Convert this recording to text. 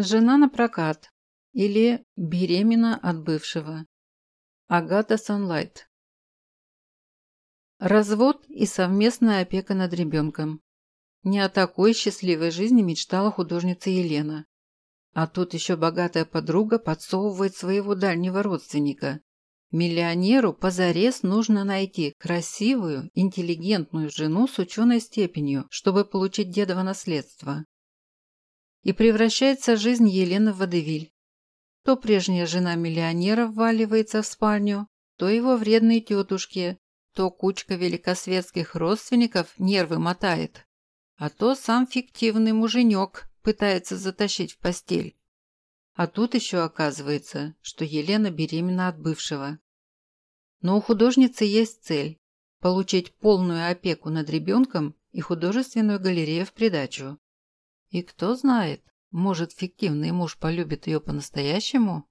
Жена на прокат или беременна от бывшего. Агата Санлайт. Развод и совместная опека над ребенком. Не о такой счастливой жизни мечтала художница Елена. А тут еще богатая подруга подсовывает своего дальнего родственника. Миллионеру позарез нужно найти красивую, интеллигентную жену с ученой степенью, чтобы получить дедово наследство. И превращается жизнь Елены в водевиль. То прежняя жена миллионера вваливается в спальню, то его вредные тетушки, то кучка великосветских родственников нервы мотает, а то сам фиктивный муженек пытается затащить в постель. А тут еще оказывается, что Елена беременна от бывшего. Но у художницы есть цель – получить полную опеку над ребенком и художественную галерею в придачу. И кто знает, может, фиктивный муж полюбит ее по-настоящему?